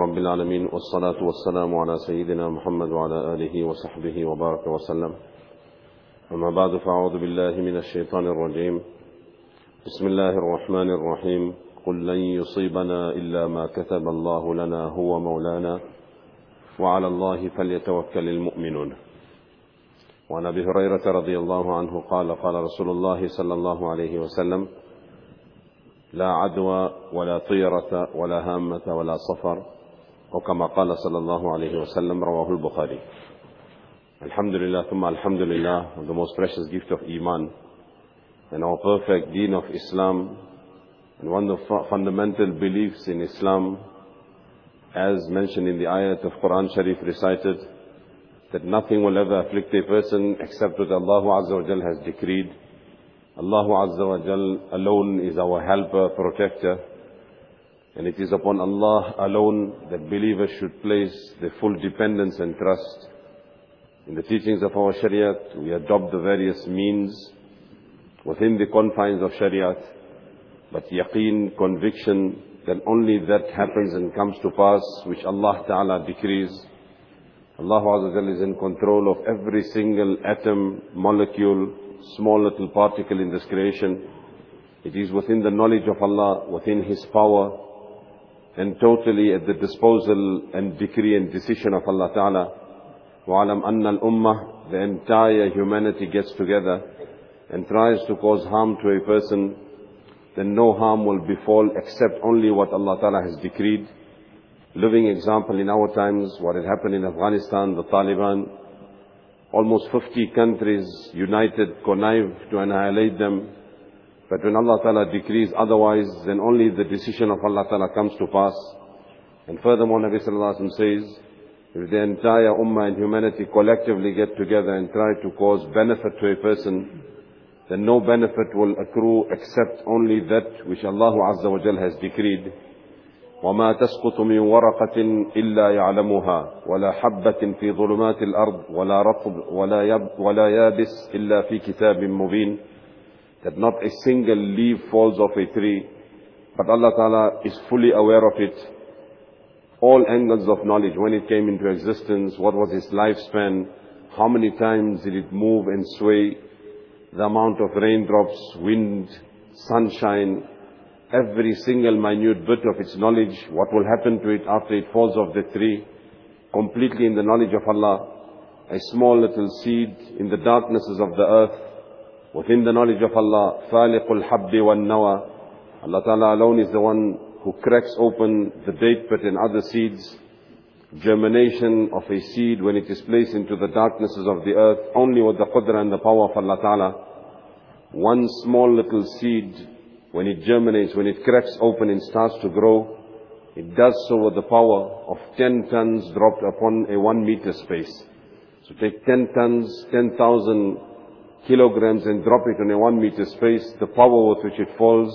رب العالمين والصلاة والسلام على سيدنا محمد وعلى آله وصحبه وبارك وسلم. أما بعد فأعوذ بالله من الشيطان الرجيم. بسم الله الرحمن الرحيم. قل لن يصيبنا إلا ما كتب الله لنا هو مولانا. وعلى الله فليتوكل المؤمنون. وعن أبي هريرة رضي الله عنه قال قال رسول الله صلى الله عليه وسلم لا عدوى ولا طيرة ولا هامة ولا صفر وكما قال صلى الله عليه وسلم رواه البخاري الحمد لله ثم الحمد لله the most precious gift of Iman and our perfect deen of Islam and one of the fundamental beliefs in Islam as mentioned in the ayat of Quran Sharif recited that nothing will ever afflict a person except what Allah Azza wa Jal has decreed Allah Azza wa Jal alone is our helper, protector. And it is upon Allah alone that believers should place their full dependence and trust. In the teachings of our Shariat, we adopt the various means within the confines of Shariat. But yaqeen, conviction, that only that happens and comes to pass which Allah Ta'ala decrees. Allah Azza is in control of every single atom, molecule, small little particle in this creation. It is within the knowledge of Allah, within His power, and totally at the disposal and decree and decision of Allah Ta'ala. وَعَلَمْ أَنَّ الْأُمَّةِ The entire humanity gets together and tries to cause harm to a person, then no harm will befall except only what Allah Ta'ala has decreed. Living example in our times, what had happened in Afghanistan, the Taliban, almost 50 countries united, connived to annihilate them. But when Allah Ta'ala decrees otherwise, then only the decision of Allah Ta'ala comes to pass. And furthermore, Nabi Sallallahu Alaihi Wasallam says, if the entire ummah and humanity collectively get together and try to cause benefit to a person, then no benefit will accrue except only that which Allah Azza wa Jal has decreed. وما تسقط من ورقة إلا يعلمها ولا حبة في ظلمات الأرض ولا رطب ولا, yep ولا يابس إلا في كتاب مبين that not a single leaf falls off a tree but Allah Ta'ala is fully aware of it. All angles of knowledge when it came into existence what was its lifespan how many times did it move and sway the amount of raindrops wind sunshine every single minute bit of its knowledge, what will happen to it after it falls off the tree, completely in the knowledge of Allah, a small little seed in the darknesses of the earth, within the knowledge of Allah, Faliqul Habbi wan Nawa. Allah Ta'ala alone is the one who cracks open the date pit and other seeds. Germination of a seed when it is placed into the darknesses of the earth, only with the qudra and the power of Allah Ta'ala. One small little seed, when it germinates, when it cracks open and starts to grow, it does so with the power of 10 tons dropped upon a 1 meter space. So take 10 tons, 10,000 kilograms and drop it on a one meter space, the power with which it falls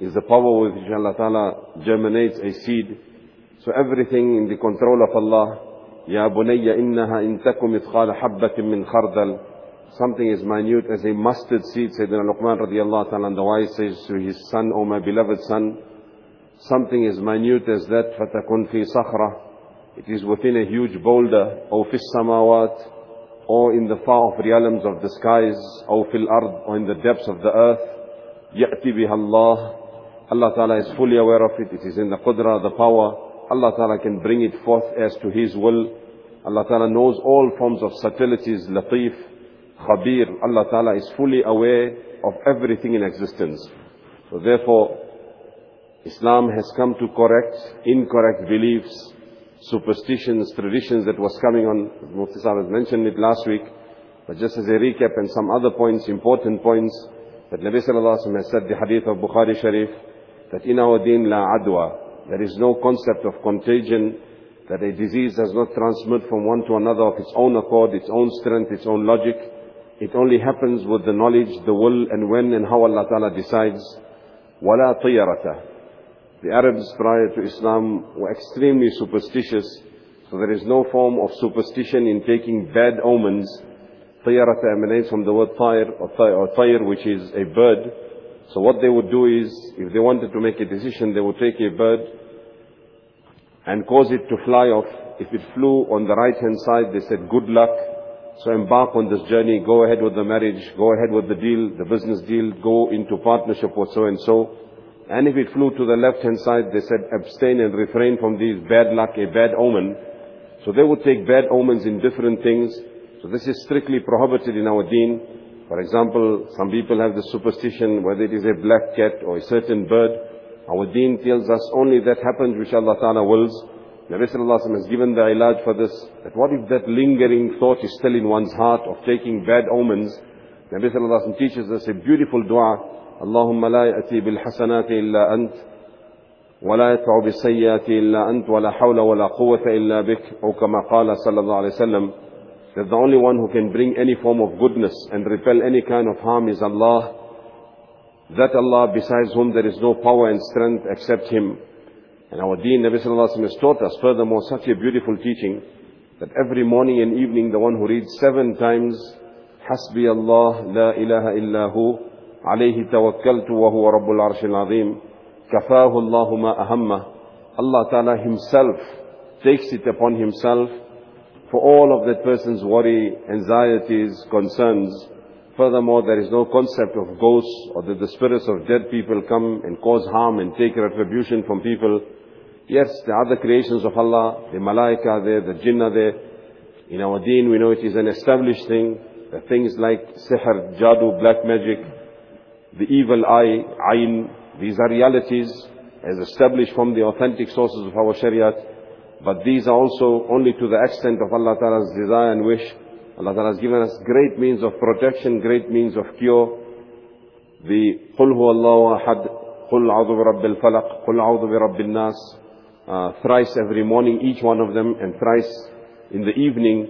is the power with which Allah Ta'ala germinates a seed. So everything in the control of Allah. Ya bunayya innaha intakum itqala habbatin min khardal. Something as minute as a mustard seed, Sayyidina Luqman radiallahu ta'ala and the wise says to his son, O my beloved son, something as minute as that, fatakun fi sakhra. It is within a huge boulder, O fis samawat, or in the far off realms of the skies, or fil ard, or in the depths of the earth, يَأْتِ بِهَا اللَّهِ Allah Ta'ala is fully aware of it, it is in the qudra, the power, Allah Ta'ala can bring it forth as to His will. Allah Ta'ala knows all forms of subtleties, latif, Khabir, Allah Ta'ala is fully aware of everything in existence. So therefore, Islam has come to correct incorrect beliefs, superstitions, traditions that was coming on. Mufti Sahib has mentioned it last week. But just as a recap and some other points, important points, that Nabi Sallallahu Alaihi Wasallam has said the hadith of Bukhari Sharif, that in our deen la adwa, there is no concept of contagion, that a disease does not transmit from one to another of its own accord, its own strength, its own logic. It only happens with the knowledge, the will, and when and how Allah Ta'ala decides. وَلَا طِيَرَةَ the Arabs prior to Islam were extremely superstitious, so there is no form of superstition in taking bad omens. Tayarat emanates from the word tayr, or tayr, which is a bird. So what they would do is, if they wanted to make a decision, they would take a bird and cause it to fly off. If it flew on the right-hand side, they said, good luck. So embark on this journey, go ahead with the marriage, go ahead with the deal, the business deal, go into partnership with so and so. And if it flew to the left hand side, they said abstain and refrain from these bad luck, a bad omen. So they would take bad omens in different things. So this is strictly prohibited in our deen. For example, some people have the superstition whether it is a black cat or a certain bird. Our deen tells us only that happens which Allah Ta'ala wills. Nabi Sallallahu Alaihi Wasallam has given the ilaj for this, that what if that lingering thought is still in one's heart of taking bad omens? Nabi Sallallahu Alaihi Wasallam teaches us a beautiful dua, اللهم لا يأتي بالحسنات إلا أنت ولا يدفع بالسيئات إلا أنت ولا حول ولا قوة إلا بك أو كما قال صلى الله عليه وسلم that the only one who can bring any form of goodness and repel any kind of harm is Allah. That Allah besides whom there is no power and strength except Him. And our deen, Nabi Sallallahu Alaihi Wasallam has taught us furthermore such a beautiful teaching that every morning and evening the one who reads seven times, حسبي الله لا إله إلا هو عليه توكلت وهو رب العرش العظيم كفاه الله ما أهمه Allah Ta'ala Himself takes it upon Himself for all of that person's worry, anxieties, concerns. Furthermore, there is no concept of ghosts or that the spirits of dead people come and cause harm and take retribution from people. Yes, the other creations of Allah, the malaika there, the jinn are there. In our deen, we know it is an established thing. The things like sihr, jadoo, black magic, the evil eye, ayn, these are realities as established from the authentic sources of our shariat. But these are also only to the extent of Allah Ta'ala's desire and wish. Allah Ta'ala has given us great means of protection, great means of cure. The قُلْ هُوَ اللَّهُ أَحَدْ قُلْ عَوْضُ بِرَبِّ الْفَلَقِ قُلْ عَوْضُ بِرَبِّ النَّاسِ uh, Thrice every morning, each one of them, and thrice in the evening,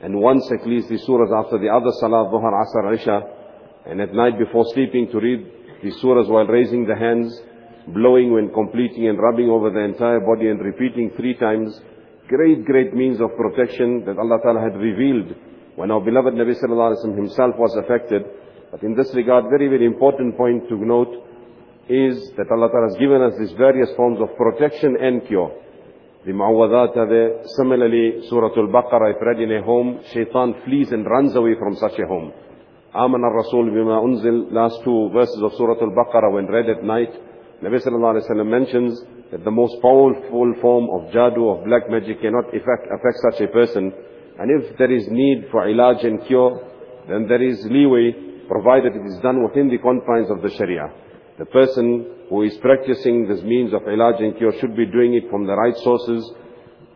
and once at least the surahs after the other salah, dhuhr, asr, isha, and at night before sleeping to read the surahs while raising the hands, blowing when completing and rubbing over the entire body and repeating three times. Great, great means of protection that Allah Ta'ala had revealed when our beloved Nabi Sallallahu Alaihi Wasallam himself was affected. But in this regard, very, very important point to note is that Allah Ta'ala has given us these various forms of protection and cure. The mu'awadat are there. Similarly, Surah Al-Baqarah, if read in a home, shaitan flees and runs away from such a home. Aman al-Rasul bima unzil, last two verses of Surah Al-Baqarah when read at night, Nabi sallallahu alayhi wa mentions that the most powerful form of jadoo, of black magic cannot affect, affect such a person. And if there is need for ilaj and cure, then there is leeway provided it is done within the confines of the sharia. The person who is practicing this means of ilaj and cure should be doing it from the right sources,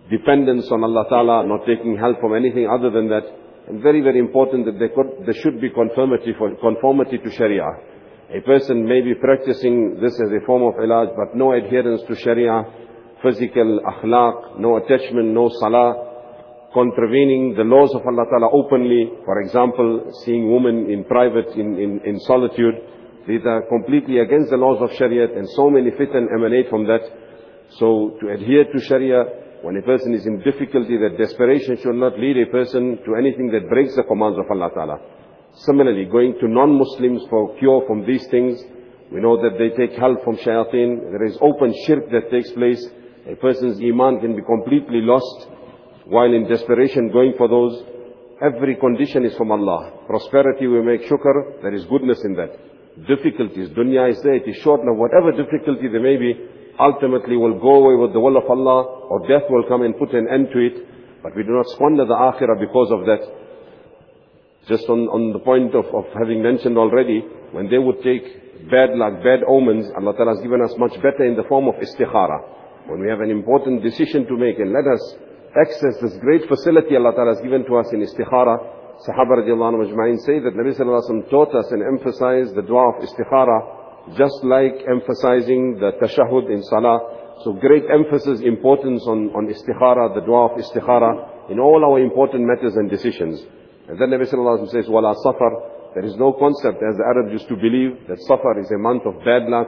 dependence on Allah Ta'ala, not taking help from anything other than that. And very, very important that there, should be conformity, for, conformity to sharia. A person may be practicing this as a form of ilaj, but no adherence to sharia, physical, akhlaq, no attachment, no salah, contravening the laws of Allah Ta'ala openly. For example, seeing women in private, in, in, in solitude. These are completely against the laws of sharia and so many fitan emanate from that. So to adhere to sharia, when a person is in difficulty, that desperation should not lead a person to anything that breaks the commands of Allah Ta'ala. Similarly, going to non-Muslims for cure from these things, we know that they take help from shayateen. There is open shirk that takes place. A person's iman can be completely lost while in desperation going for those. Every condition is from Allah. Prosperity we make shukr, there is goodness in that. Difficulties, dunya is there, it is short now. Whatever difficulty there may be, ultimately will go away with the will of Allah or death will come and put an end to it. But we do not squander the akhirah because of that. Just on, on the point of, of having mentioned already, when they would take bad luck, bad omens, Allah Ta'ala has given us much better in the form of istikhara. When we have an important decision to make and let us access this great facility Allah Ta'ala has given to us in istikhara, Sahaba radiallahu anhu say that Nabi Sallallahu Alaihi Wasallam taught us and emphasized the dua of istikhara just like emphasizing the tashahud in salah. So great emphasis, importance on, on istikhara, the dua of istikhara in all our important matters and decisions. And then Nabi Sallallahu Alaihi Wasallam says, Wala safar. There is no concept as the Arabs used to believe that safar is a month of bad luck,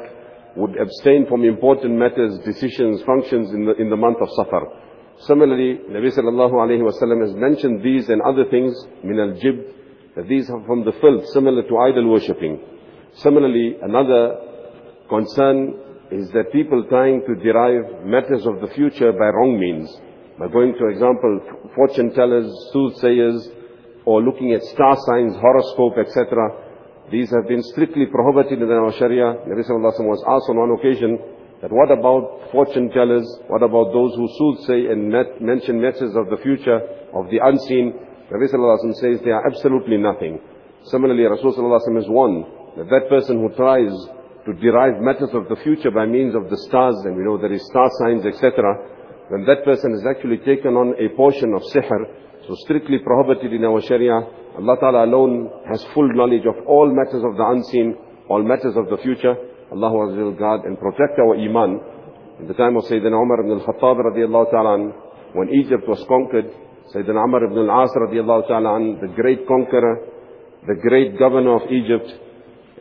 would abstain from important matters, decisions, functions in the, in the month of safar. Similarly, Nabi Sallallahu Alaihi Wasallam has mentioned these and other things, min al-jib, that these are from the filth, similar to idol worshipping. Similarly, another concern is that people trying to derive matters of the future by wrong means. By going to example, fortune tellers, soothsayers, or looking at star signs, horoscope, etc. These have been strictly prohibited in our Sharia. Nabi Sallallahu Alaihi was asked on one occasion that what about fortune tellers? What about those who soothsay and mention matters of the future, of the unseen? Nabi Sallallahu Alaihi says they are absolutely nothing. Similarly, Rasulullah Sallallahu Alaihi is one, that that person who tries to derive matters of the future by means of the stars, and we know there is star signs, etc., then that person has actually taken on a portion of sihr, so strictly prohibited in our Sharia. Allah Ta'ala alone has full knowledge of all matters of the unseen, all matters of the future. Allah will guard and protect our iman. In the time of Sayyidina Umar ibn al-Khattab radiallahu ta'ala when Egypt was conquered, Sayyidina Umar ibn al-As radiallahu ta'ala the great conqueror, the great governor of Egypt,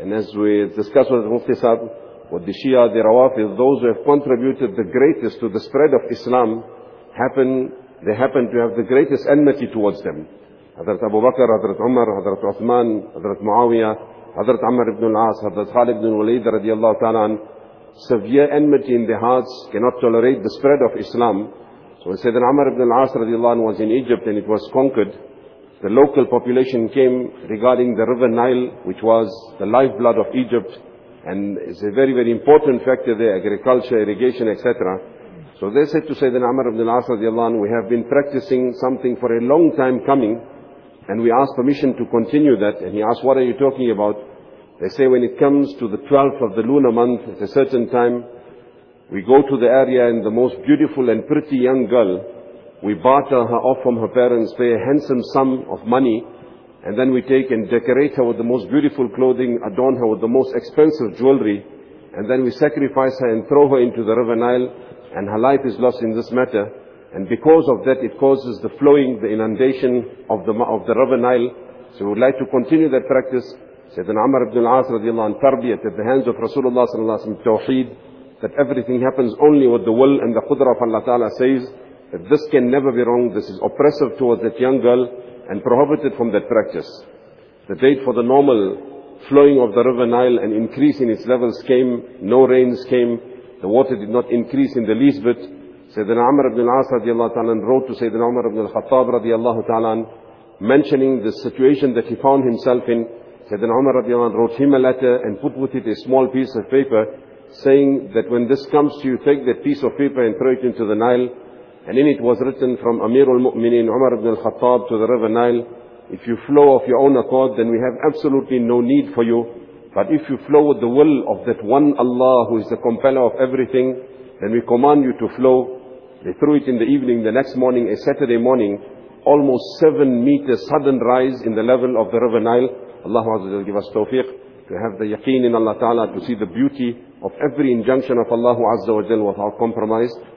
and as we discussed with Mufti with the Shia, the Rawafid, those who have contributed the greatest to the spread of Islam, happen, they happen to have the greatest enmity towards them. Hazrat Abu Bakr, Hazrat Umar, Hazrat Uthman, Hazrat Muawiyah, Hazrat Amr ibn al-As, Hazrat Khalid ibn Walid radiallahu ta'ala severe enmity in their hearts, cannot tolerate the spread of Islam. So when Sayyidina Amr ibn al-As radiallahu was in Egypt and it was conquered, the local population came regarding the river Nile, which was the lifeblood of Egypt, and is a very, very important factor there, agriculture, irrigation, etc. So they said to Sayyidina Amr ibn al-As we have been practicing something for a long time coming, and we asked permission to continue that, and he asked, what are you talking about? They say when it comes to the 12th of the lunar month, at a certain time, we go to the area and the most beautiful and pretty young girl we barter her off from her parents, pay a handsome sum of money, and then we take and decorate her with the most beautiful clothing, adorn her with the most expensive jewelry, and then we sacrifice her and throw her into the river Nile, and her life is lost in this matter. And because of that, it causes the flowing, the inundation of the, of the river Nile. So we would like to continue that practice. Sayyidina Amr ibn al-As radiallahu anh, tarbiyat at the hands of Rasulullah sallallahu alaihi wasallam, tawheed, that everything happens only with the will and the qudra of Allah ta'ala says, that this can never be wrong, this is oppressive towards that young girl and prohibited from that practice. The date for the normal flowing of the river Nile and increase in its levels came, no rains came, the water did not increase in the least bit. Sayyidina Amr ibn al-As radiallahu ta'ala wrote to Sayyidina Umar ibn al-Khattab ta'ala mentioning the situation that he found himself in. Sayyidina Umar radiallahu wrote him a letter and put with it a small piece of paper saying that when this comes to you, take that piece of paper and throw it into the Nile and in it was written from Amir al-Mu'minin Umar ibn al-Khattab to the river Nile, if you flow of your own accord, then we have absolutely no need for you. But if you flow with the will of that one Allah who is the compeller of everything, then we command you to flow. They threw it in the evening, the next morning, a Saturday morning, almost seven meters sudden rise in the level of the river Nile. Allah Azza give us tawfiq to have the yaqeen in Allah Ta'ala to see the beauty of every injunction of Allah Azza wa Jal without compromise.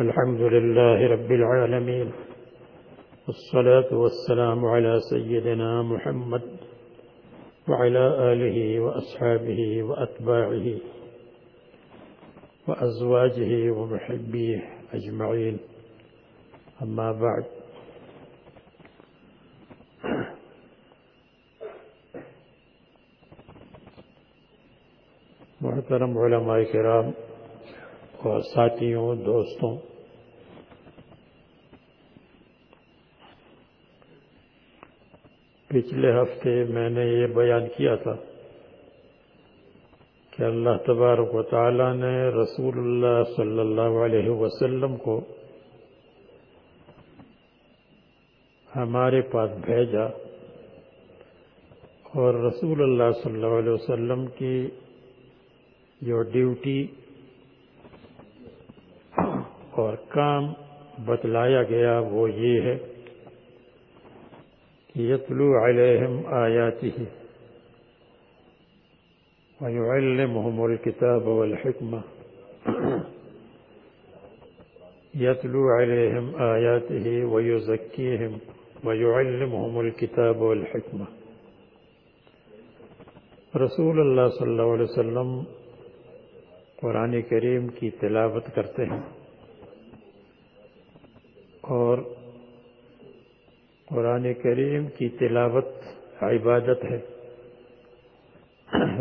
الحمد لله رب العالمين. والصلاة والسلام على سيدنا محمد وعلى آله وأصحابه وأتباعه وأزواجه ومحبيه أجمعين. أما بعد. محترم علماء کرام اور ساتھیوں، دوستوں، پچھلے ہفتے میں نے یہ بیان کیا تھا کہ اللہ تبارک و تعالی نے رسول اللہ صلی اللہ علیہ وسلم کو ہمارے پاس بھیجا اور رسول اللہ صلی اللہ علیہ وسلم کی جو ڈیوٹی اور کام بتلایا گیا وہ یہ ہے کہ یتلو علیہم آیاتی ويعلمهم الكتاب والحكمة يتلو عليهم آياته ويزكيهم ويعلمهم الكتاب والحكمة رسول اللہ صلی اللہ علیہ وسلم قرآن کریم کی تلاوت کرتے ہیں اور قرآن کریم کی تلاوت عبادت ہے۔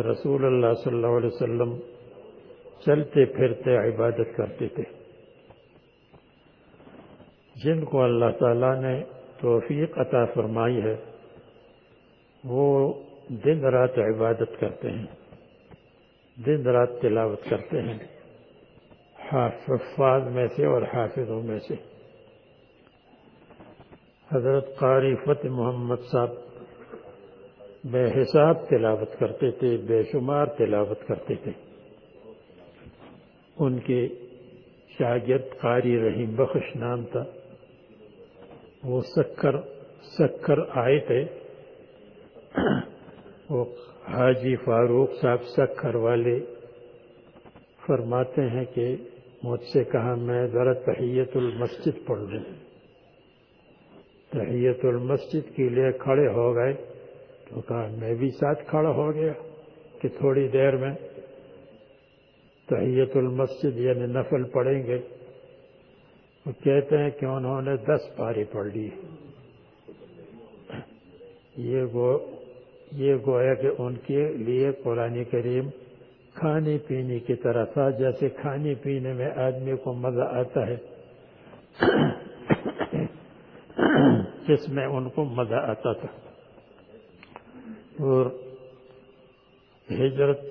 رسول اللہ صلی اللہ علیہ وسلم چلتے پھرتے عبادت کرتے تھے۔ جن کو اللہ تعالیٰ نے توفیق عطا فرمائی ہے، وہ دن رات عبادت کرتے ہیں۔ دن رات تلاوت کرتے ہیں۔ حافظ میں سے اور حافظوں میں سے۔ حضرت قاری فتح محمد صاحب بے حساب تلاوت کرتے تھے، بے شمار تلاوت کرتے تھے۔ ان کے شاگرد قاری رحیم بخش نام تھا۔ وہ سکر سکر آئے تھے۔ وہ حاجی فاروق صاحب سکر والے فرماتے ہیں کہ مجھ سے کہا، میں ذرا تحیت المسجد پڑھ لوں۔ تحیت المسجد کے لیے کھڑے ہو گئے۔ تو کہا، میں بھی ساتھ کھڑا ہو گیا کہ تھوڑی دیر میں تحیت المسجد یعنی نفل پڑھیں گے۔ وہ کہتے ہیں کہ انہوں نے دس پاری پڑھ لی۔ یہ گو یہ گویا کہ ان کے لیے قرآن کریم کھانے پینے کی طرح تھا، جیسے کھانے پینے میں آدمی کو مزہ آتا ہے، جس میں ان کو مزہ آتا تھا۔ اور ہجرت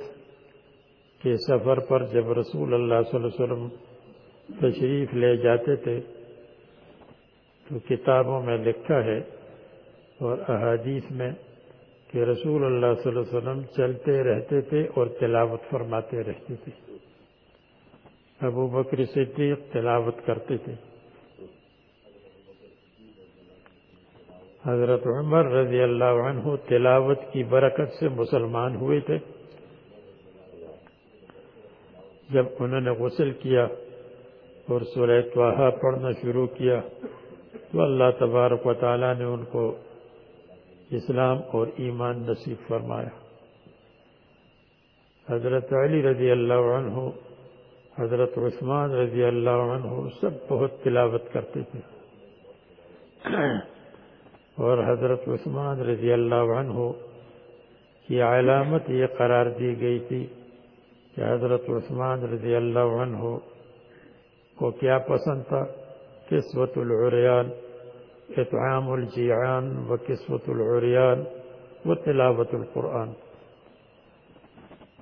کے سفر پر جب رسول اللہ صلی اللہ علیہ وسلم تشریف لے جاتے تھے، تو کتابوں میں لکھا ہے اور احادیث میں کہ رسول اللہ صلی اللہ علیہ وسلم چلتے رہتے تھے اور تلاوت فرماتے رہتے تھے۔ ابو بکر صدیق تلاوت کرتے تھے۔ حضرت عمر رضی اللہ عنہ تلاوت کی برکت سے مسلمان ہوئے تھے۔ جب انہوں نے غسل کیا اور سورہ توحا پڑھنا شروع کیا تو اللہ تبارک و تعالیٰ نے ان کو اسلام اور ایمان نصیب فرمایا۔ حضرت علی رضی اللہ عنہ، حضرت عثمان رضی اللہ عنہ سب بہت تلاوت کرتے تھے۔ اور حضرت عثمان رضی اللہ عنہ کی علامت یہ قرار دی گئی تھی کہ حضرت عثمان رضی اللہ عنہ کو کیا پسند تھا؟ قسوت العریان۔ اطعام الجیعان و قسوت العریان و تلاوت القرآن.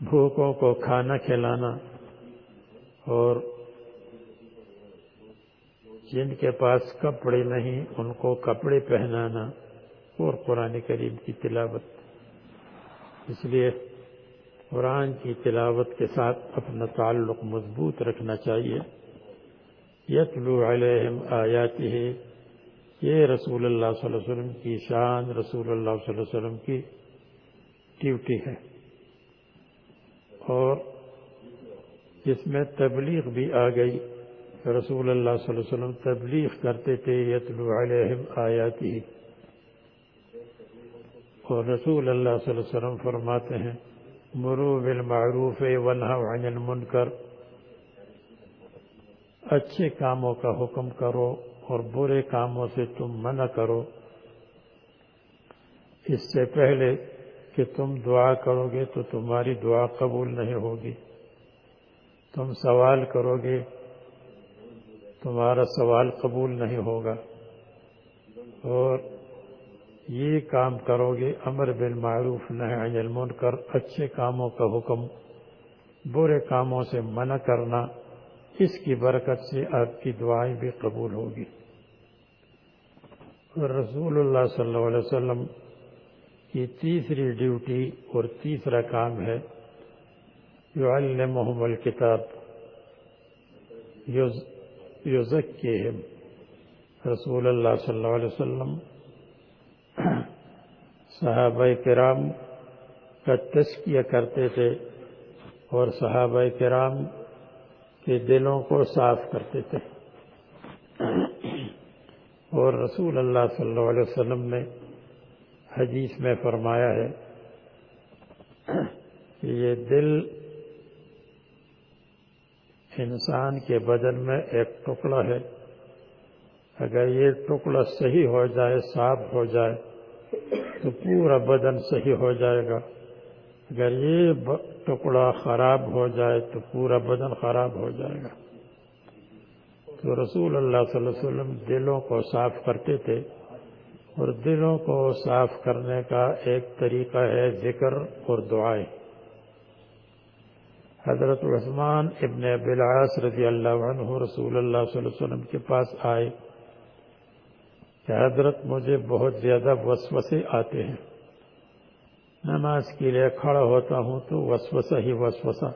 بھوکوں کو کھانا کھلانا اور جن کے پاس کپڑے نہیں، ان کو کپڑے پہنانا اور قرآن کریم کی تلاوت. اس لیے قرآن کی تلاوت کے ساتھ اپنا تعلق مضبوط رکھنا چاہیے. یتلو علیہم آیاتی یہ رسول اللہ صلی اللہ علیہ وسلم کی شان، رسول اللہ صلی اللہ علیہ وسلم کی ڈیوٹی ہے۔ اور اس میں تبلیغ بھی آ گئی۔ رسول اللہ صلی اللہ علیہ وسلم تبلیغ کرتے تھے، یتلو علیہم آیاتی۔ اور رسول اللہ صلی اللہ علیہ وسلم فرماتے ہیں، مرو بالمعروف ونہو عن المنکر۔ اچھے کاموں کا حکم کرو۔ اور برے کاموں سے تم منع کرو۔ اس سے پہلے کہ تم دعا کرو گے تو تمہاری دعا قبول نہیں ہوگی۔ تم سوال کرو گے، تمہارا سوال قبول نہیں ہوگا۔ اور یہ کام کرو گے، امر بالمعروف نہ المنکر، اچھے کاموں کا حکم، برے کاموں سے منع کرنا۔ اس کی برکت سے آپ کی دعائیں بھی قبول ہوگی۔ رسول اللہ صلی اللہ علیہ وسلم کی تیسری ڈیوٹی اور تیسرا کام ہے جو الکتاب یزکیہم۔ رسول اللہ صلی اللہ علیہ وسلم صحابہ کرام کا تشکیہ کرتے تھے اور صحابہ کرام کے دلوں کو صاف کرتے تھے۔ اور رسول اللہ صلی اللہ علیہ وسلم نے حدیث میں فرمایا ہے کہ یہ دل انسان کے بدن میں ایک ٹکڑا ہے۔ اگر یہ ٹکڑا صحیح ہو جائے، صاف ہو جائے، تو پورا بدن صحیح ہو جائے گا۔ اگر یہ ٹکڑا خراب ہو جائے تو پورا بدن خراب ہو جائے گا۔ تو رسول اللہ صلی اللہ علیہ وسلم دلوں کو صاف کرتے تھے اور دلوں کو صاف کرنے کا ایک طریقہ ہے ذکر اور دعائیں۔ حضرت عثمان ابن ابلاس رضی اللہ عنہ رسول اللہ صلی اللہ علیہ وسلم کے پاس آئے کہ حضرت مجھے بہت زیادہ وسوسے آتے ہیں۔ نماز کے لیے کھڑا ہوتا ہوں تو وسوسہ ہی وسوسہ۔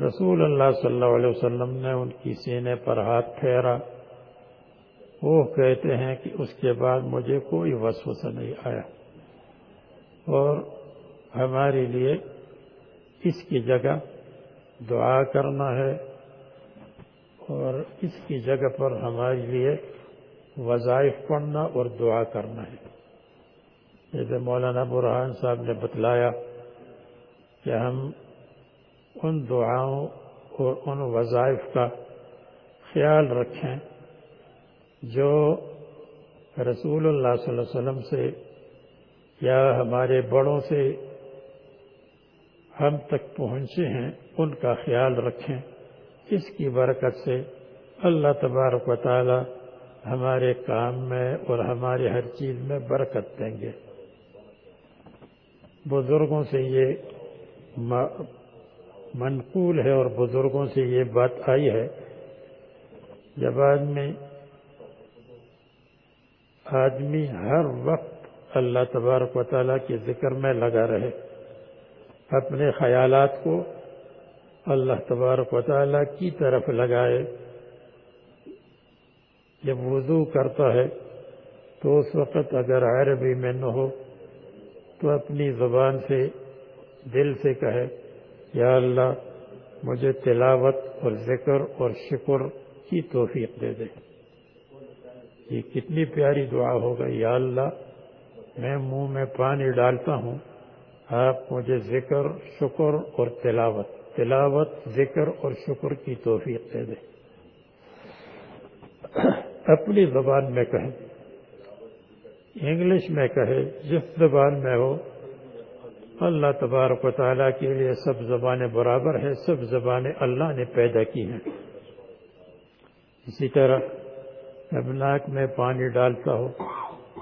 رسول اللہ صلی اللہ علیہ وسلم نے ان کی سینے پر ہاتھ پھیرا۔ وہ کہتے ہیں کہ اس کے بعد مجھے کوئی وسوسہ نہیں آیا۔ اور ہمارے لیے اس کی جگہ دعا کرنا ہے۔ اور اس کی جگہ پر ہمارے لیے وظائف پڑھنا اور دعا کرنا ہے۔ جیسے مولانا برحان صاحب نے بتلایا کہ ہم ان دعاؤں اور ان وظائف کا خیال رکھیں جو رسول اللہ صلی اللہ علیہ وسلم سے یا ہمارے بڑوں سے ہم تک پہنچے ہیں، ان کا خیال رکھیں۔ اس کی برکت سے اللہ تبارک و تعالی ہمارے کام میں اور ہماری ہر چیز میں برکت دیں گے۔ بزرگوں سے یہ منقول ہے اور بزرگوں سے یہ بات آئی ہے۔ جب آدمی آدمی ہر وقت اللہ تبارک و تعالیٰ کے ذکر میں لگا رہے۔ اپنے خیالات کو اللہ تبارک و تعالیٰ کی طرف لگائے۔ جب وضو کرتا ہے تو اس وقت اگر عربی میں نہ ہو تو اپنی زبان سے، دل سے کہے، یا اللہ، مجھے تلاوت اور ذکر اور شکر کی توفیق دے دے۔ یہ کتنی پیاری دعا ہوگا، یا اللہ، میں منہ میں پانی ڈالتا ہوں، آپ مجھے ذکر، شکر اور تلاوت تلاوت، ذکر اور شکر کی توفیق دے دے۔ اپنی زبان میں کہیں۔ انگلش میں کہے، جس زبان میں ہو۔ اللہ تبارک و تعالیٰ کے لیے سب زبانیں برابر ہیں، سب زبانیں اللہ نے پیدا کی ہیں۔ اسی طرح جب ناک میں پانی ڈالتا ہو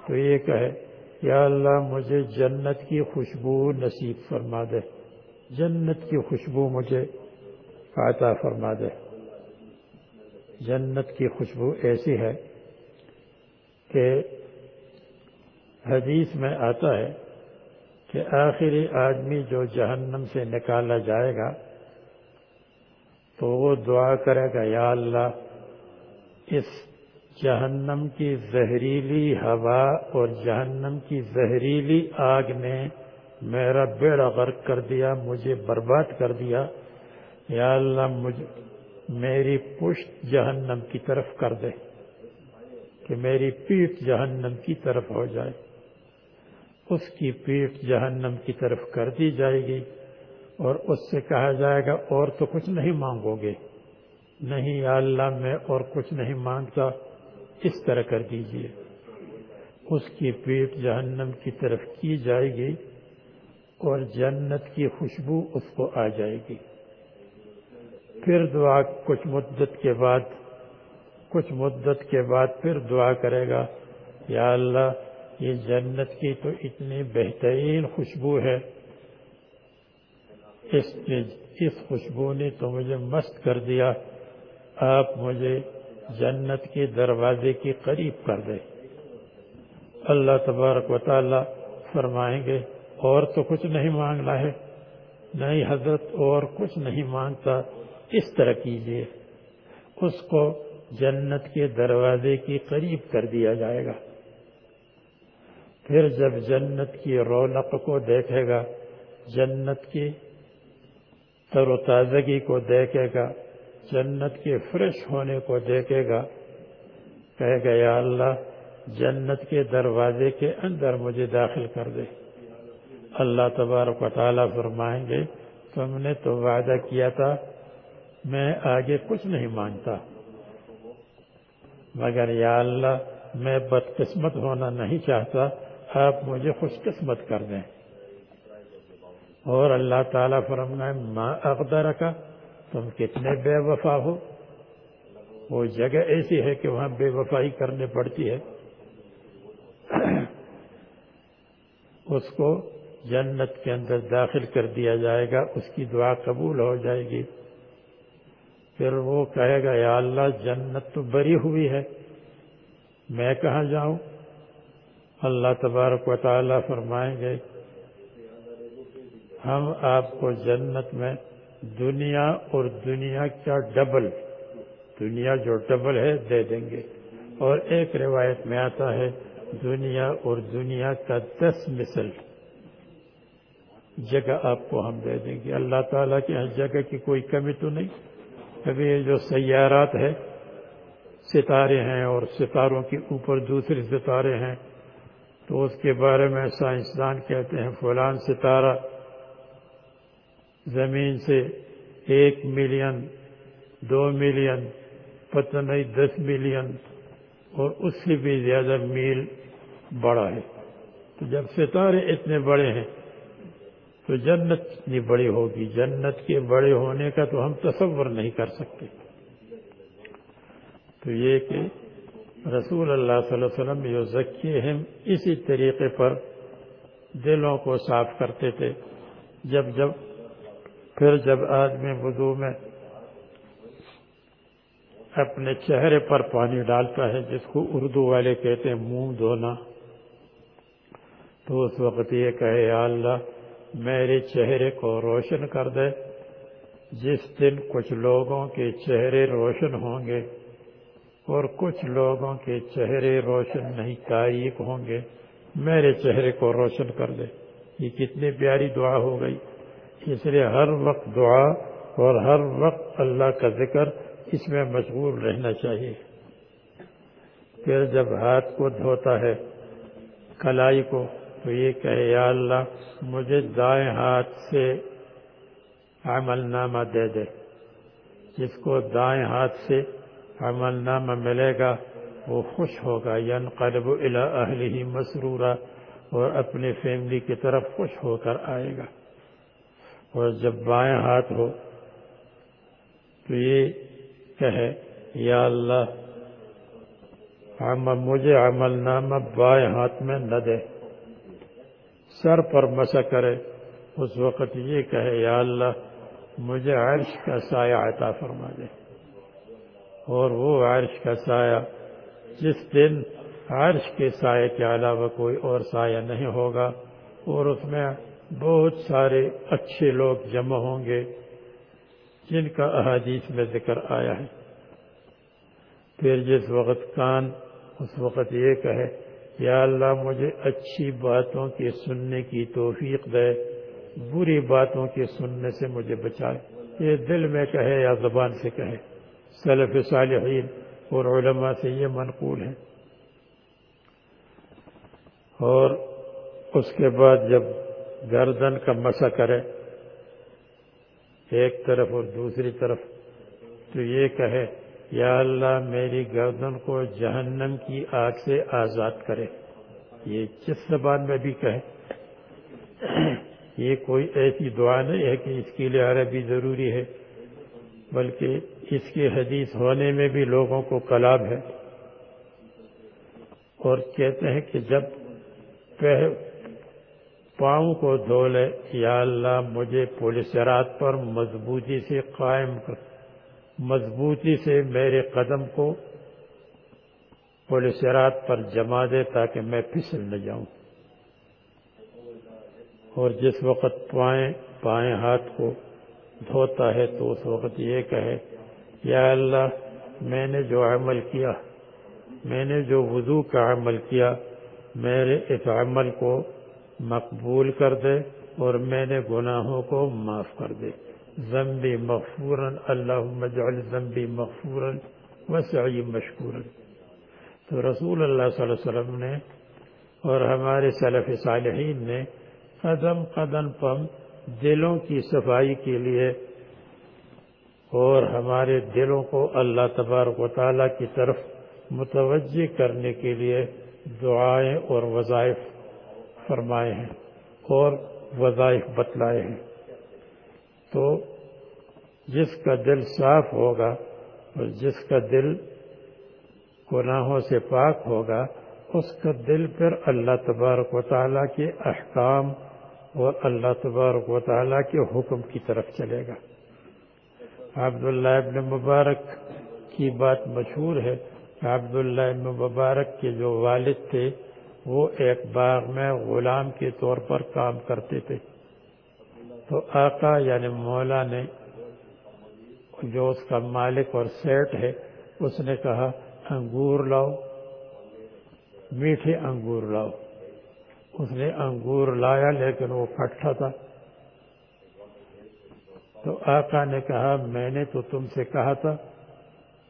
تو یہ کہے، یا اللہ مجھے جنت کی خوشبو نصیب فرما دے۔ جنت کی خوشبو مجھے عطا فرما دے۔ جنت کی خوشبو ایسی ہے کہ حدیث میں آتا ہے کہ آخری آدمی جو جہنم سے نکالا جائے گا، تو وہ دعا کرے گا، یا اللہ، اس جہنم کی زہریلی ہوا اور جہنم کی زہریلی آگ نے میرا بیڑا غرق کر دیا، مجھے برباد کر دیا۔ یا اللہ، مجھ، میری پشت جہنم کی طرف کر دے، کہ میری پیٹ جہنم کی طرف ہو جائے۔ اس کی پیٹ جہنم کی طرف کر دی جائے گی اور اس سے کہا جائے گا، اور تو کچھ نہیں مانگو گے۔ نہیں، یا اللہ، میں اور کچھ نہیں مانگتا۔ اس طرح کر دیجیے۔ اس کی پیٹ جہنم کی طرف کی جائے گی اور جنت کی خوشبو اس کو آ جائے گی۔ پھر دعا، کچھ مدت کے بعد، کچھ مدت کے بعد پھر دعا کرے گا، یا اللہ یہ جنت کی تو اتنی بہترین خوشبو ہے۔ اس اس خوشبو نے تو مجھے مست کر دیا۔ آپ مجھے جنت کے دروازے کے قریب کر دے اللہ تبارک و تعالی فرمائیں گے، اور تو کچھ نہیں مانگنا ہے۔ نہیں حضرت، اور کچھ نہیں مانگتا۔ اس طرح کیجیے اس کو جنت کے دروازے کی قریب کر دیا جائے گا۔ پھر جب جنت کی رونق کو دیکھے گا، جنت کی تر و تازگی کو دیکھے گا، جنت کے فریش ہونے کو دیکھے گا، کہے گا، یا اللہ، جنت کے دروازے کے اندر مجھے داخل کر دے۔ اللہ تبارک و تعالیٰ فرمائیں گے، تم نے تو وعدہ کیا تھا، میں آگے کچھ نہیں مانتا۔ مگر یا اللہ، میں بدقسمت ہونا نہیں چاہتا آپ مجھے خوش قسمت کر دیں۔ اور اللہ تعالیٰ فرمائے ماں اقدر کا تم کتنے بے وفا ہو؟ وہ جگہ ایسی ہے کہ وہاں بے وفائی کرنے پڑتی ہے۔ اس کو جنت کے اندر داخل کر دیا جائے گا، اس کی دعا قبول ہو جائے گی۔ پھر وہ کہے گا، یا اللہ، جنت تو بری ہوئی ہے، میں کہاں جاؤں؟ اللہ تبارک و تعالیٰ فرمائیں گے، ہم آپ کو جنت میں دنیا اور دنیا کا ڈبل، دنیا جو ڈبل ہے دے دیں گے۔ اور ایک روایت میں آتا ہے، دنیا اور دنیا کا دس مثل جگہ آپ کو ہم دے دیں گے۔ اللہ تعالیٰ کی ہر جگہ کی کوئی کمی تو نہیں۔ ابھی یہ جو سیارات ہے ستارے ہیں اور ستاروں کے اوپر دوسرے ستارے ہیں تو اس کے بارے میں سائنسدان کہتے ہیں، فلان ستارہ زمین سے ایک ملین، دو ملین پتہ نہیں دس ملین، اور اس سے بھی زیادہ میل بڑا ہے۔ تو جب ستارے اتنے بڑے ہیں، تو جنت اتنی بڑی ہوگی۔ جنت کے بڑے ہونے کا تو ہم تصور نہیں کر سکتے۔ تو یہ کہ رسول اللہ صلی اللہ علیہ وسلم جو ذکی اسی طریقے پر دلوں کو صاف کرتے تھے۔ جب جب پھر جب آدمی وضو میں اپنے چہرے پر پانی ڈالتا ہے، جس کو اردو والے کہتے ہیں، منہ دھونا۔ تو اس وقت یہ کہے، یا اللہ، میرے چہرے کو روشن کر دے۔ جس دن کچھ لوگوں کے چہرے روشن ہوں گے اور کچھ لوگوں کے چہرے روشن نہیں، تاریخ ہوں گے۔ میرے چہرے کو روشن کر دے۔ یہ کتنی پیاری دعا ہو گئی۔ اس لیے ہر وقت دعا اور ہر وقت اللہ کا ذکر اس میں مشغول رہنا چاہیے۔ پھر جب ہاتھ کو دھوتا ہے کلائی کو، تو یہ کہے، یا اللہ، مجھے دائیں ہاتھ سے عمل نامہ دے دے۔ جس کو دائیں ہاتھ سے عمل نامہ ملے گا، وہ خوش ہوگا، ینقلب الى اہلہ مسرورا اور اپنے فیملی کی طرف خوش ہو کر آئے گا۔ اور جب بائیں ہاتھ ہو، تو یہ کہے، یا اللہ مجھے عمل نامہ بائیں ہاتھ میں نہ دے۔ سر پر مسا کرے، اس وقت یہ کہے، یا اللہ، مجھے عرش کا سایہ عطا فرما دے۔ اور وہ عرش کا سایہ۔ جس دن عرش کے سائے کے علاوہ کوئی اور سایہ نہیں ہوگا اور اس میں بہت سارے اچھے لوگ جمع ہوں گے، جن کا احادیث میں ذکر آیا ہے۔ پھر جس وقت کان اس وقت یہ کہے، یا اللہ مجھے اچھی باتوں کے سننے کی توفیق دے، بری باتوں کے سننے سے مجھے بچائے۔ یہ دل میں کہے یا زبان سے کہے۔ سلف صالحین اور علماء سے یہ منقول ہے اور اس کے بعد جب گردن کا مسا کرے ایک طرف اور دوسری طرف، تو یہ کہے، یا اللہ میری گردن کو جہنم کی آگ سے آزاد کرے۔ یہ جس زبان میں بھی کہے؟ یہ کوئی ایسی دعا نہیں ہے کہ اس کے لیے عربی ضروری ہے، بلکہ اس کی حدیث ہونے میں بھی لوگوں کو کلاب ہے اور کہتے ہیں کہ جب پاؤں کو دھو لے، یا اللہ مجھے پولیس رات پر مضبوطی سے قائم کر۔ مضبوطی سے میرے قدم کو پولیس رات پر جما دے تاکہ میں پھسل نہ جاؤں۔ اور جس وقت پائیں پائیں ہاتھ کو دھوتا ہے تو اس وقت یہ کہے یا اللہ، میں نے جو عمل کیا، میں نے جو وضو کا عمل کیا، میرے اس عمل کو مقبول کر دے اور میں نے گناہوں کو معاف کر دے۔ ذنبی مغفوراً اللہم اجعل ذنبی مغفوراً وسعی مشکوراً تو رسول اللہ صلی اللہ علیہ وسلم نے اور ہمارے سلف صالحین نے قدم قدم پم دلوں کی صفائی کے لیے اور ہمارے دلوں کو اللہ تبارک و تعالیٰ کی طرف متوجہ کرنے کے لیے دعائیں اور وظائف فرمائے ہیں اور وظائف بتلائے ہیں۔ تو جس کا دل صاف ہوگا اور جس کا دل گناہوں سے پاک ہوگا، اس کا دل پر اللہ تبارک و تعالیٰ کے احکام اور اللہ تبارک و تعالیٰ کے حکم کی طرف چلے گا۔ عبداللہ ابن مبارک کی بات مشہور ہے کہ عبداللہ ابن مبارک کے جو والد تھے، وہ ایک باغ میں غلام کے طور پر کام کرتے تھے۔ تو آقا یعنی مولا نے جو اس کا مالک اور سیٹ ہے، اس نے کہا، انگور لاؤ، میٹھے انگور لاؤ۔ اس نے انگور لایا، لیکن وہ کھٹا تھا۔ تو آقا نے کہا، میں نے تو تم سے کہا تھا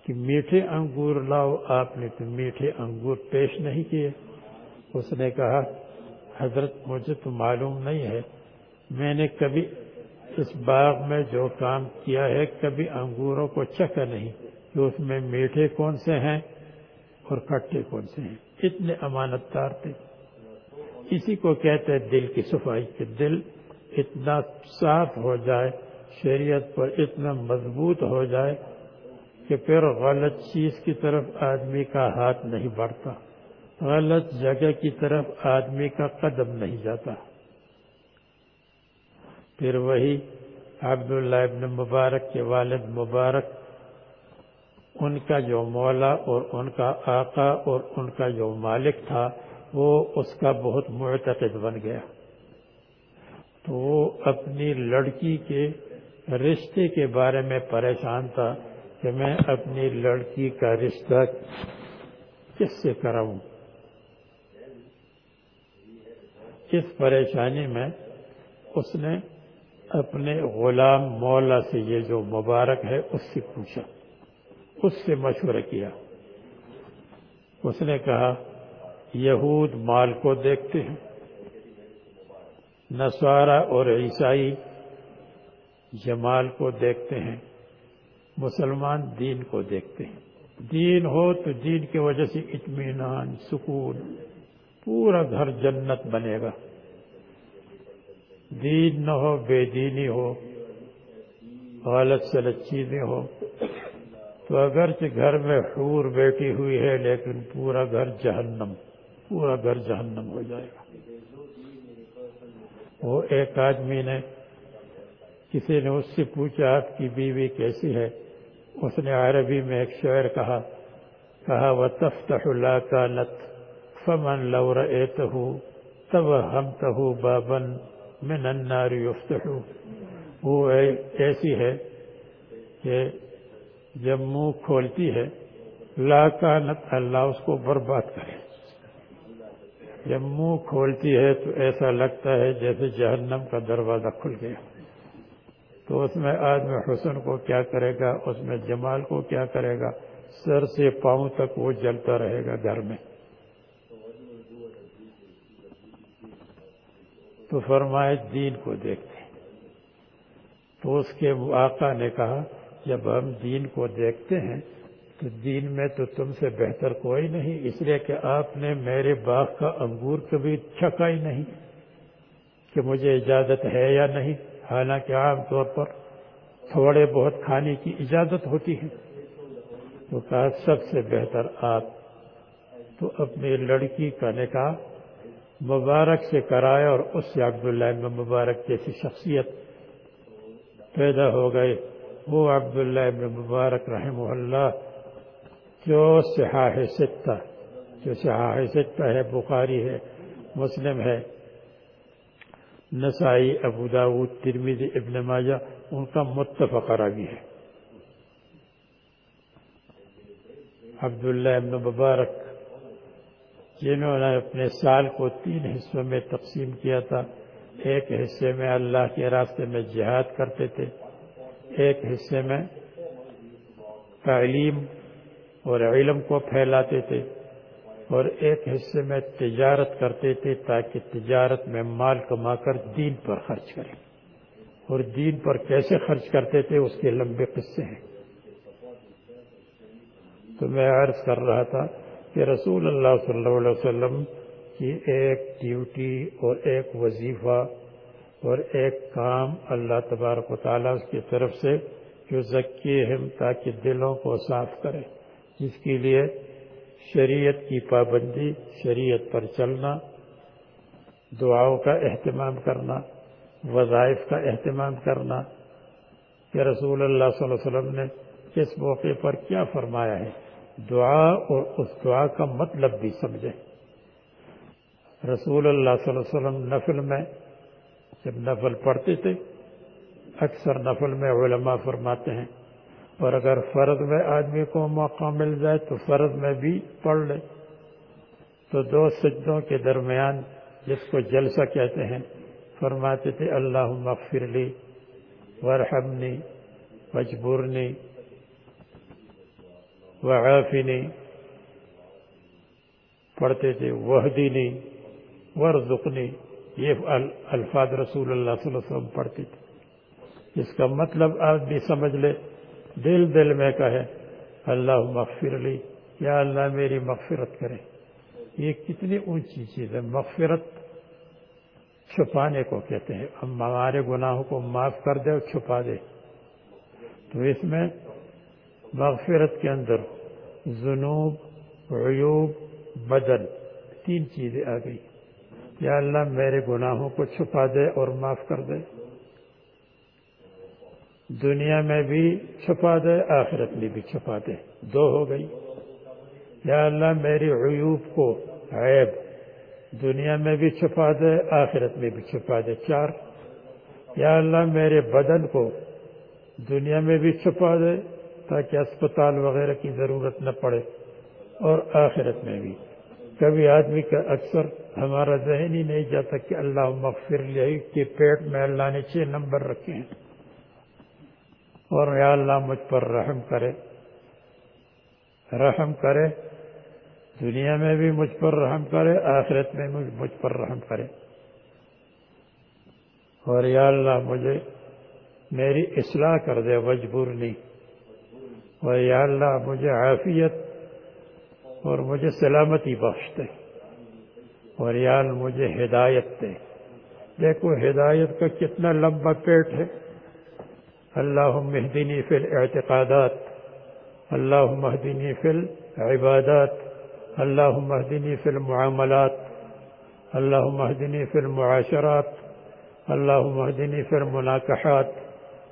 کہ میٹھے انگور لاؤ، آپ نے تو میٹھے انگور پیش نہیں کیے۔ اس نے کہا، حضرت، مجھے تو معلوم نہیں ہے۔ میں نے کبھی اس باغ میں جو کام کیا ہے، کبھی انگوروں کو چکا نہیں کہ اس میں میٹھے کون سے ہیں اور کھٹے کون سے ہیں۔ اتنے امانت دار تھے۔ اسی کو کہتے ہیں دل کی صفائی، کہ دل اتنا صاف ہو جائے شریعت پر اتنا مضبوط ہو جائے کہ پھر غلط چیز کی طرف آدمی کا ہاتھ نہیں بڑھتا۔ غلط جگہ کی طرف آدمی کا قدم نہیں جاتا۔ پھر وہی عبداللہ ابن مبارک کے والد مبارک، ان کا جو مولا اور ان کا آقا اور ان کا جو مالک تھا، وہ اس کا بہت معتقد بن گیا۔ تو وہ اپنی لڑکی کے رشتے کے بارے میں پریشان تھا کہ میں اپنی لڑکی کا رشتہ کس سے کراؤں۔ اس پریشانی میں اس نے اپنے غلام مولا سے یہ جو مبارک ہے اس سے پوچھا، اس سے مشورہ کیا۔ اس نے کہا، یہود مال کو دیکھتے ہیں نسوارا اور عیسائی جمال کو دیکھتے ہیں، مسلمان دین کو دیکھتے ہیں۔ دین ہو تو دین کی وجہ سے اطمینان، سکون، پورا گھر جنت بنے گا۔ دین نہ ہو، بے دینی ہو، غلط سلط چیزیں ہو۔ تو اگرچہ گھر میں حور بیٹھی ہوئی ہے، لیکن پورا گھر جہنم، پورا گھر جہنم ہو جائے گا۔ وہ ایک آدمی نے کسی نے اس سے پوچھا، آپ کی بیوی کیسی ہے؟ اس نے عربی میں ایک شعر کہا کہا وہ تفتح اللہ کا نت فمن لور ایت تب ہم تہو بابن میں وہ ایسی ہے کہ جب منہ کھولتی ہے، لا کا نت اللہ اس کو برباد کرے۔ جب منہ کھولتی ہے تو ایسا لگتا ہے جیسے جہنم کا دروازہ کھل گیا۔ تو اس میں آدمی حسن کو کیا کرے گا؟ اس میں جمال کو کیا کرے گا؟ سر سے پاؤں تک وہ جلتا رہے گا گھر میں۔ تو فرمائے دین کو دیکھتے تو اس کے آقا نے کہا، جب ہم دین کو دیکھتے ہیں، تو دین میں تو تم سے بہتر کوئی نہیں، اس لیے کہ آپ نے میرے باغ کا انگور کبھی چھکا ہی نہیں کہ مجھے اجازت ہے یا نہیں۔ حالانکہ عام طور پر تھوڑے بہت کھانے کی اجازت ہوتی ہے۔ تو کہا، سب سے بہتر آپ تو اپنی لڑکی کا نکاح مبارک سے کرائے اور اس سے عبداللہ مبارک جیسی شخصیت پیدا ہو گئے وہ عبداللہ ابن مبارک رحمہ اللہ، جو صحاح ستہ، جو صحاح ستہ ہے، بخاری ہے، مسلم ہے۔ نسائی، ابو داود ترمیز ابن ماجہ، ان کا متفق راوی ہے۔ عبداللہ ابن مبارک، جنہوں نے اپنے سال کو تین حصوں میں تقسیم کیا تھا۔ ایک حصے میں اللہ کے راستے میں جہاد کرتے تھے، ایک حصے میں تعلیم اور علم کو پھیلاتے تھے۔ اور ایک حصے میں تجارت کرتے تھے تاکہ تجارت میں مال کما کر دین پر خرچ کریں۔ اور دین پر کیسے خرچ کرتے تھے اس کے لمبے قصے ہیں۔ تو میں عرض کر رہا تھا کہ رسول اللہ صلی اللہ علیہ وسلم کی ایک ڈیوٹی اور ایک وظیفہ اور ایک کام اللہ تبارک و تعالیٰ اس کی طرف سے جو ذکی ہم تاکہ دلوں کو صاف کرے، جس کے لیے شریعت کی پابندی، شریعت پر چلنا، دعاؤں کا اہتمام کرنا، وظائف کا اہتمام کرنا کہ رسول اللہ صلی اللہ علیہ وسلم نے کس موقع پر کیا فرمایا ہے؟ دعا اور اس دعا کا مطلب بھی سمجھیں۔ رسول اللہ صلی اللہ علیہ وسلم نفل میں جب نفل پڑھتے تھے، اکثر نفل میں علماء فرماتے ہیں اور اگر فرض میں آدمی کو موقع مل جائے تو فرض میں بھی پڑھ لے۔ تو دو سجدوں کے درمیان جس کو جلسہ کہتے ہیں، فرماتے تھے اللہ مغفر لی ورحمنی مجبورنی وعافنی پڑھتے تھے وحدینی ورزقنی یہ الفاظ رسول اللہ صلی اللہ علیہ وسلم پڑھتے تھے۔ اس کا مطلب آپ بھی سمجھ لے دل دل میں کہے، اللہ مغفر لی، یا اللہ میری مغفرت کرے۔ یہ کتنی اونچی چیز ہے، مغفرت چھپانے کو کہتے ہیں۔ ہم ہمارے گناہوں کو معاف کر دے اور چھپا دے۔ تو اس میں مغفرت کے اندر جنوب عیوب بدن تین چیزیں آ گئی۔ یا اللہ میرے گناہوں کو چھپا دے اور معاف کر دے۔ دنیا میں بھی چھپا دے، آخرت میں بھی چھپا دے۔ دو ہو گئی۔ یا اللہ، میری عیوب کو عیب۔ دنیا میں بھی چھپا دے، آخرت میں بھی چھپا دے۔ چار۔ یا اللہ، میرے بدن کو دنیا میں بھی چھپا دے، تاکہ اسپتال وغیرہ کی ضرورت نہ پڑے۔ اور آخرت میں بھی۔ کبھی آدمی کا اکثر ہمارا ذہن ہی نہیں جاتا کہ اللہ مغفر لے کہ پیٹ میں اللہ نے چھ نمبر رکھے ہیں۔ اور یا اللہ مجھ پر رحم کرے۔ رحم کرے، دنیا میں بھی مجھ پر رحم کرے، آخرت میں مجھ پر رحم کرے۔ اور یا اللہ مجھے میری اصلاح کر دے، مجبور نہیں۔ اور یا اللہ مجھے عافیت اور مجھے سلامتی بخش دے۔ اور یا اللہ مجھے ہدایت دے۔ دیکھو، ہدایت کا کتنا لمبا پیٹ ہے۔ اللہ مہدنی فی الاعتقادات اللہ مہدنی فی العبادات اللہ مہدنی فی المعاملات اللہ مہدنی فی المعاشرات اللہ مہدنی فی المناکحات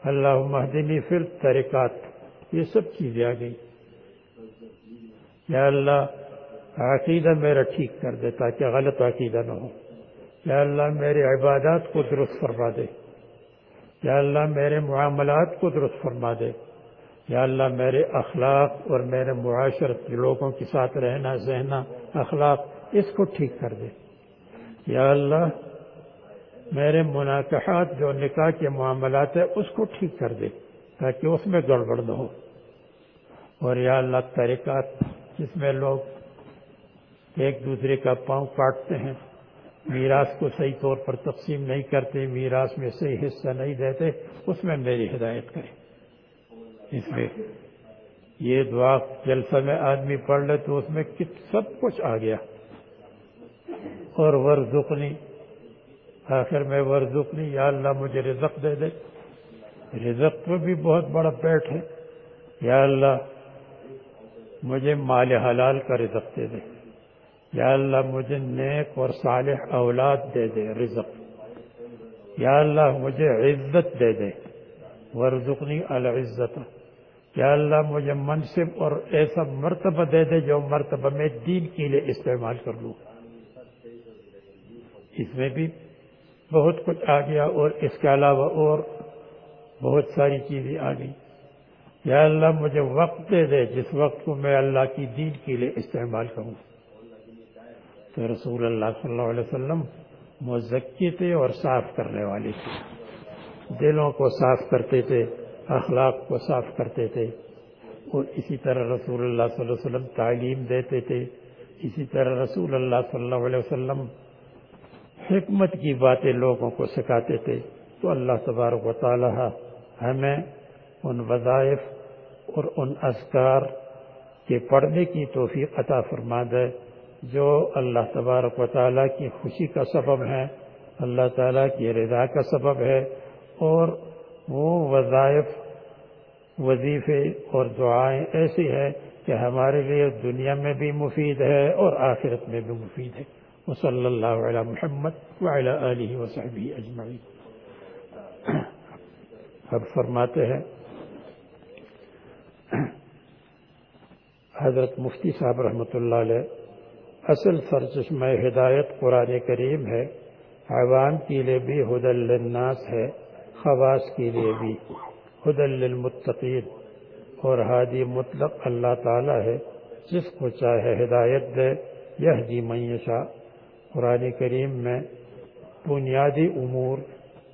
اللہ مہدنی فی الطریقات۔ یہ سب چیزیں آ گئی یا اللہ، عقیدہ میرا ٹھیک کر دے تاکہ غلط عقیدہ نہ ہو۔ یا اللہ، میرے عبادات کو درست فرما دے۔ یا اللہ میرے معاملات کو درست فرما دے۔ یا اللہ میرے اخلاق اور میرے معاشرت لوگوں کے ساتھ رہنا سہنا اخلاق، اس کو ٹھیک کر دے۔ یا اللہ میرے مناقحات جو نکاح کے معاملات ہیں، اس کو ٹھیک کر دے تاکہ اس میں گڑبڑ نہ ہو۔ اور یا اللہ طریقات جس میں لوگ ایک دوسرے کا پاؤں کاٹتے ہیں میراث کو صحیح طور پر تقسیم نہیں کرتے، میراث میں صحیح حصہ نہیں دیتے، اس میں میری ہدایت کریں۔ اس میں یہ دعا جلسہ میں آدمی پڑھ لے تو اس میں سب کچھ آ گیا۔ اور ورزقنی آخر میں ورزقنی یا اللہ مجھے رزق دے دے۔ رزق میں بھی بہت بڑا پیٹ ہے۔ یا اللہ مجھے مال حلال کا رزق دے دے۔ یا اللہ مجھے نیک اور صالح اولاد دے دے، رزق۔ یا اللہ مجھے عزت دے دے ورزقنی العزت۔ یا اللہ مجھے منصب اور ایسا مرتبہ دے دے جو مرتبہ میں دین کے لیے استعمال کر لوں۔ اس میں بھی بہت کچھ آ گیا اور اس کے علاوہ اور بہت ساری چیزیں آ گئی یا اللہ مجھے وقت دے دے، جس وقت کو میں اللہ کی دین کے لیے استعمال کروں۔ تو رسول اللہ صلی اللہ علیہ وسلم مزکی تھے اور صاف کرنے والے تھے دلوں کو صاف کرتے تھے، اخلاق کو صاف کرتے تھے۔ اور اسی طرح رسول اللہ صلی اللہ علیہ وسلم تعلیم دیتے تھے۔ اسی طرح رسول اللہ صلی اللہ علیہ وسلم حکمت کی باتیں لوگوں کو سکھاتے تھے۔ تو اللہ تبارک و تعالی ہمیں ان وظائف اور ان اذکار کے پڑھنے کی توفیق عطا فرما دے۔ جو اللہ تبارک و تعالیٰ کی خوشی کا سبب ہے، اللہ تعالیٰ کی رضا کا سبب ہے، اور وہ وظائف، وظیفے اور دعائیں ایسی ہیں کہ ہمارے لیے دنیا میں بھی مفید ہے اور آخرت میں بھی مفید ہے۔ وصلی اللہ علی محمد وعلی آلہ وصحبہ اجمعین۔ اب فرماتے ہیں، حضرت مفتی صاحب رحمۃ اللہ علیہ اصل سرچشمہ ہدایت قرآن کریم ہے۔ عوام کے لیے بھی حدل للناس ہے، خواص کے لیے بھی۔ حدل للمتقین۔ اور ہادی مطلق اللہ تعالی ہے، جس کو چاہے ہدایت دے یہ جی معیشہ قرآن کریم میں بنیادی امور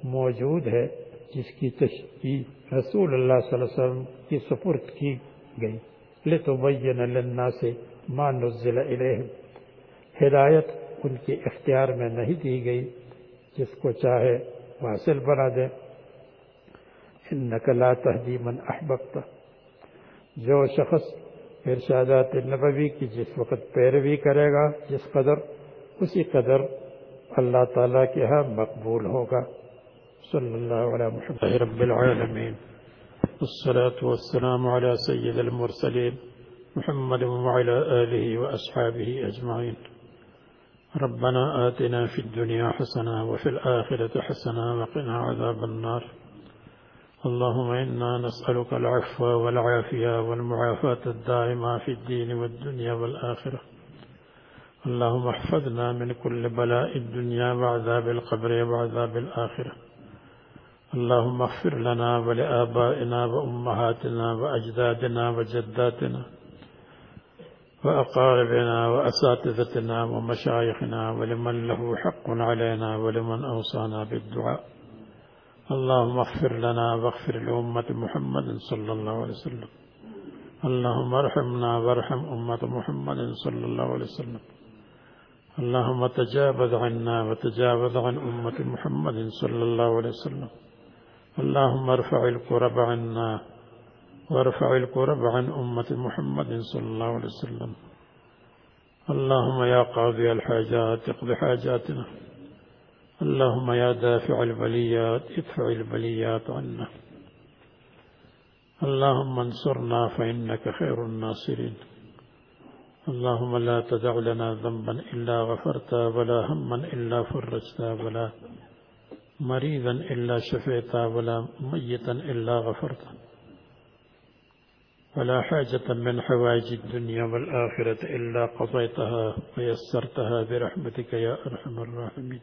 موجود ہے، جس کی تشریح رسول اللہ صلی اللہ علیہ وسلم کی سپرد کی گئی۔ لتبین للناس ما نزل الیہم۔ ہدایت ان کے اختیار میں نہیں دی گئی، جس کو چاہے واصل بنا دے۔ انک لا تہدی من احببت۔ جو شخص ارشادات نبوی کی جس وقت پیروی کرے گا، جس قدر، اسی قدر اللہ تعالیٰ کے ہاں مقبول ہوگا۔ صلی اللہ علیہ محمد رب العالمین۔ والصلاة والسلام على سيد المرسلين محمد وعلى آله وأصحابه أجمعين ربنا آتنا في الدنيا حسنة وفي الآخرة حسنة وقنا عذاب النار. اللهم إنا نسألك العفو والعافية والمعافاة الدائمة في الدين والدنيا والآخرة. اللهم احفظنا من كل بلاء الدنيا وعذاب القبر وعذاب الآخرة. اللهم اغفر لنا ولآبائنا وأمهاتنا وأجدادنا وجداتنا. وأقاربنا وأساتذتنا ومشايخنا ولمن له حق علينا ولمن أوصانا بالدعاء. اللهم اغفر لنا واغفر لأمة محمد صلى الله عليه وسلم. اللهم ارحمنا وارحم أمة محمد صلى الله عليه وسلم. اللهم تجاوز عنا وتجاوز عن أمة محمد صلى الله عليه وسلم. اللهم ارفع الكرب عنا وارفع الكرب عن أمة محمد صلى الله عليه وسلم. اللهم يا قاضي الحاجات اقض حاجاتنا. اللهم يا دافع البليات ادفع البليات عنا. اللهم انصرنا فإنك خير الناصرين. اللهم لا تدع لنا ذنبا إلا غفرتا ولا هما إلا فرجتا ولا مريضا إلا شفيتا ولا ميتا إلا غفرتا. ولا حاجة من حوائج الدنيا والآخرة إلا قضيتها ويسرتها برحمتك يا أرحم الراحمين.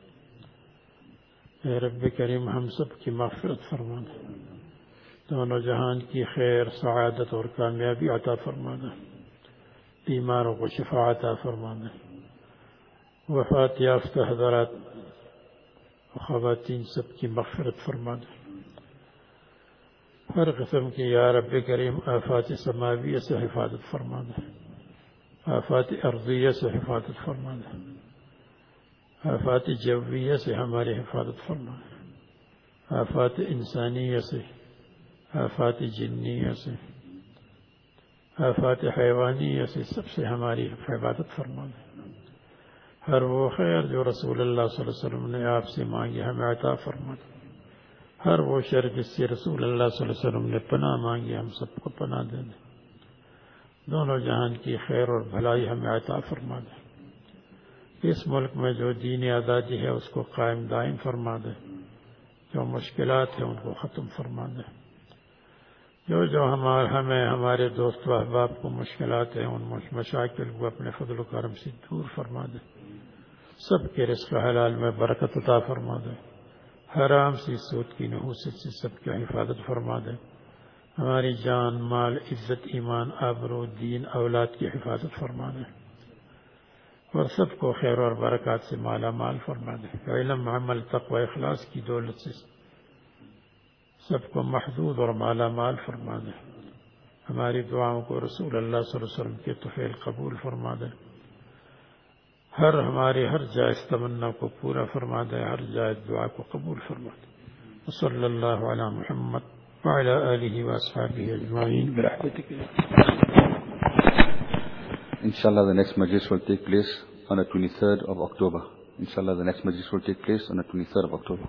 اے رب کریم ہم سب کی مغفرت فرما دے دونوں جہان کی خیر سعادت اور کامیابی عطا فرما دے بیماروں کو شفا عطا فرما دے وفات یافتہ حضرات خواتین سب کی مغفرت فرما دے ہر قسم کی یا رب کریم آفات سماویہ سے حفاظت فرما دے آفات ارضیہ سے حفاظت فرما دے آفات جویہ سے ہماری حفاظت فرما دے آفات انسانیہ سے، آفات جنیہ سے، آفات حیوانیہ سے سب سے ہماری حفاظت فرما دے ہر وہ خیر جو رسول اللہ صلی اللہ علیہ وسلم نے آپ سے مانگی، ہمیں عطا فرما دے ہر وہ شر جس سے رسول اللہ صلی اللہ علیہ وسلم نے پناہ مانگی، ہم سب کو پناہ دے دیں۔ دونوں جہان کی خیر اور بھلائی ہمیں عطا فرما دے۔ اس ملک میں جو دین آزادی ہے، اس کو قائم دائم فرما دے۔ جو مشکلات ہیں، ان کو ختم فرما دے۔ جو جو ہمار، ہمیں، ہمارے دوست و احباب کو مشکلات ہیں، ان مشاکل کو اپنے فضل و کرم سے دور فرما دے۔ سب کے رزق حلال میں برکت عطا فرما دے۔ حرام سی سود کی نحوست سے سب کی حفاظت فرما دے۔ ہماری جان، مال، عزت، ایمان، آبرو، دین، اولاد کی حفاظت فرما دیں اور سب کو خیر اور برکات سے مالا مال فرما دیں علم، عمل، تقوی، اخلاص کی دولت سے سب کو محدود اور مالا مال فرما دیں ہماری دعاؤں کو رسول اللہ صلی اللہ علیہ وسلم کے توفیل قبول فرما دیں ہر ہماری ہر جائز تمنا کو پورا فرما دے ہر جائز دعا کو قبول فرما دے صلی اللہ علی محمد وعلى آله وأصحابه أجمعين برحمتك Inshallah, the next majlis will take place on the 23rd of October. Inshallah, the next majlis will take place on the 23rd of October.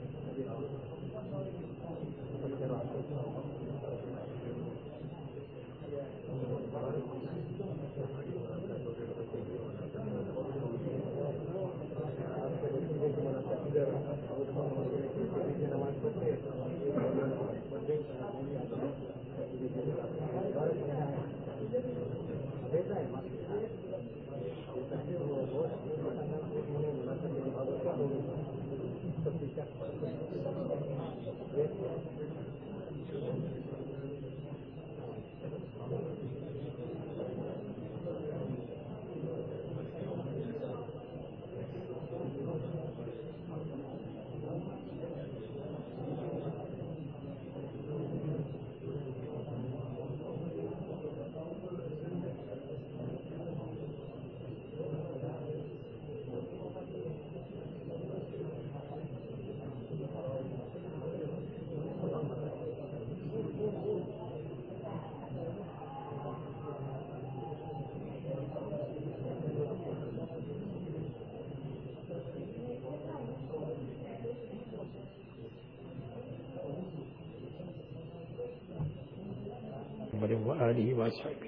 وآله وأصحابه